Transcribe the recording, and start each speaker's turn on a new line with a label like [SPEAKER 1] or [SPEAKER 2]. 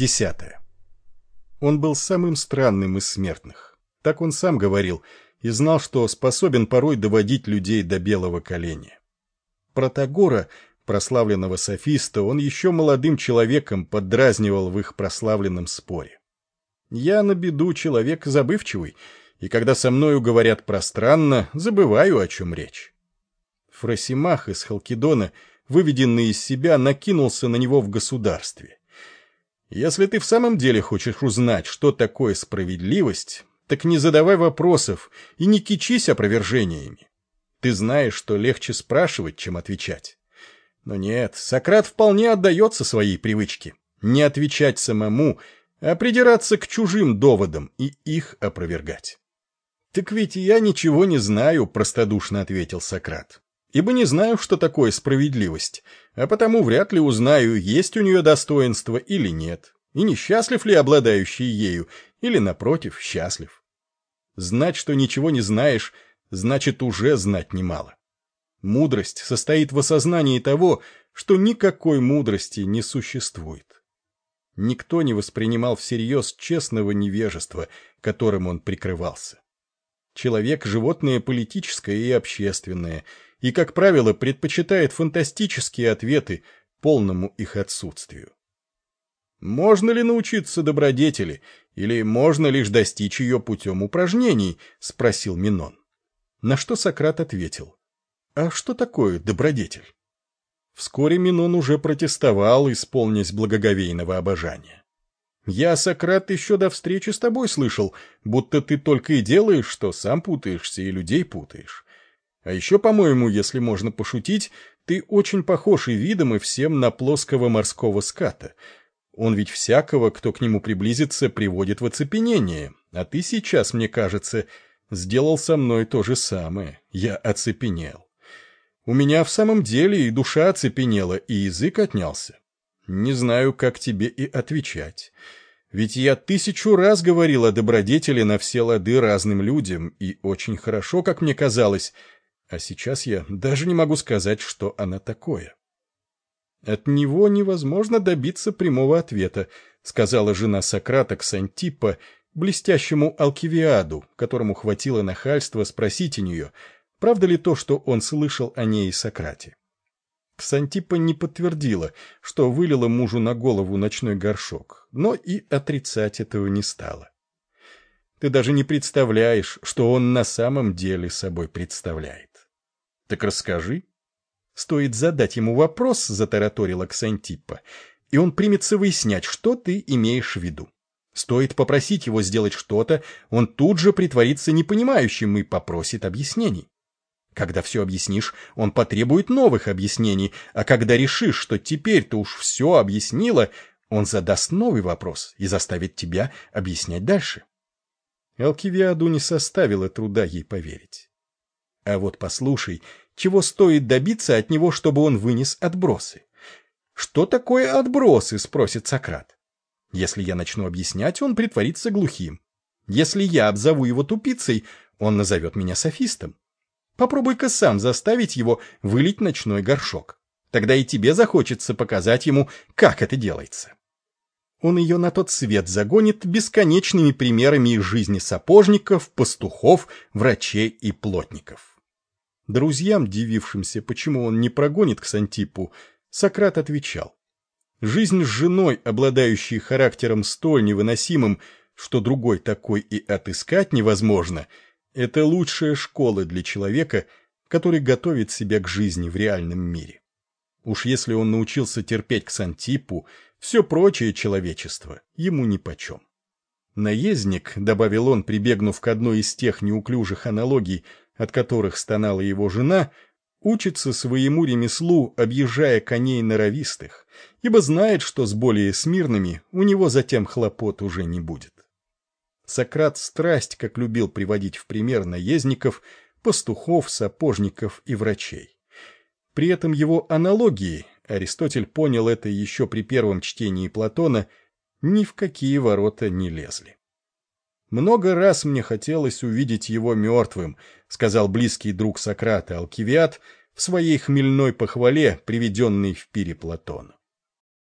[SPEAKER 1] Десятое. Он был самым странным из смертных. Так он сам говорил, и знал, что способен порой доводить людей до белого коленя. Протагора, прославленного софиста, он еще молодым человеком поддразнивал в их прославленном споре. Я на беду человек забывчивый, и когда со мною говорят пространно, забываю, о чем речь. Фросимах из Халкидона, выведенный из себя, накинулся на него в государстве. Если ты в самом деле хочешь узнать, что такое справедливость, так не задавай вопросов и не кичись опровержениями. Ты знаешь, что легче спрашивать, чем отвечать. Но нет, Сократ вполне отдается своей привычке. Не отвечать самому, а придираться к чужим доводам и их опровергать. «Так ведь я ничего не знаю», — простодушно ответил Сократ. «Ибо не знаю, что такое справедливость, а потому вряд ли узнаю, есть у нее достоинство или нет, и несчастлив ли обладающий ею, или, напротив, счастлив. Знать, что ничего не знаешь, значит уже знать немало. Мудрость состоит в осознании того, что никакой мудрости не существует. Никто не воспринимал всерьез честного невежества, которым он прикрывался. Человек – животное политическое и общественное, и, как правило, предпочитает фантастические ответы полному их отсутствию. Можно ли научиться добродетели, или можно лишь достичь ее путем упражнений? — спросил Минон. На что Сократ ответил. А что такое добродетель? Вскоре Минон уже протестовал, исполнясь благоговейного обожания. «Я, Сократ, еще до встречи с тобой слышал, будто ты только и делаешь, что сам путаешься и людей путаешь. А еще, по-моему, если можно пошутить, ты очень похож и видом, и всем на плоского морского ската, он ведь всякого, кто к нему приблизится, приводит в оцепенение. А ты сейчас, мне кажется, сделал со мной то же самое. Я оцепенел. У меня в самом деле и душа оцепенела, и язык отнялся. Не знаю, как тебе и отвечать. Ведь я тысячу раз говорил о добродетели на все лады разным людям, и очень хорошо, как мне казалось, а сейчас я даже не могу сказать, что она такое. От него невозможно добиться прямого ответа, сказала жена Сократа Ксантиппа, блестящему Алкивиаду, которому хватило нахальства спросить у нее, правда ли то, что он слышал о ней и Сократе. Ксантиппа не подтвердила, что вылила мужу на голову ночной горшок, но и отрицать этого не стала. Ты даже не представляешь, что он на самом деле собой представляет. Так расскажи, Стоит задать ему вопрос, затараторила Ксантиппа, и он примется выяснять, что ты имеешь в виду. Стоит попросить его сделать что-то, он тут же притворится непонимающим и попросит объяснений. Когда все объяснишь, он потребует новых объяснений, а когда решишь, что теперь ты уж все объяснила, он задаст новый вопрос и заставит тебя объяснять дальше. Алкивиаду не составило труда ей поверить. А вот послушай, чего стоит добиться от него, чтобы он вынес отбросы. «Что такое отбросы?» — спросит Сократ. Если я начну объяснять, он притворится глухим. Если я обзову его тупицей, он назовет меня софистом. Попробуй-ка сам заставить его вылить ночной горшок. Тогда и тебе захочется показать ему, как это делается. Он ее на тот свет загонит бесконечными примерами из жизни сапожников, пастухов, врачей и плотников. Друзьям, дивившимся, почему он не прогонит к Сантипу, Сократ отвечал. Жизнь с женой, обладающей характером столь невыносимым, что другой такой и отыскать невозможно, это лучшая школа для человека, который готовит себя к жизни в реальном мире. Уж если он научился терпеть к Сантипу, все прочее человечество ему нипочем. Наездник, добавил он, прибегнув к одной из тех неуклюжих аналогий, от которых стонала его жена, учится своему ремеслу, объезжая коней норовистых, ибо знает, что с более смирными у него затем хлопот уже не будет. Сократ страсть, как любил приводить в пример наездников, пастухов, сапожников и врачей. При этом его аналогии, Аристотель понял это еще при первом чтении Платона, ни в какие ворота не лезли. Много раз мне хотелось увидеть его мертвым, сказал близкий друг Сократа Алкивиад в своей хмельной похвале, приведенной в пире Платона.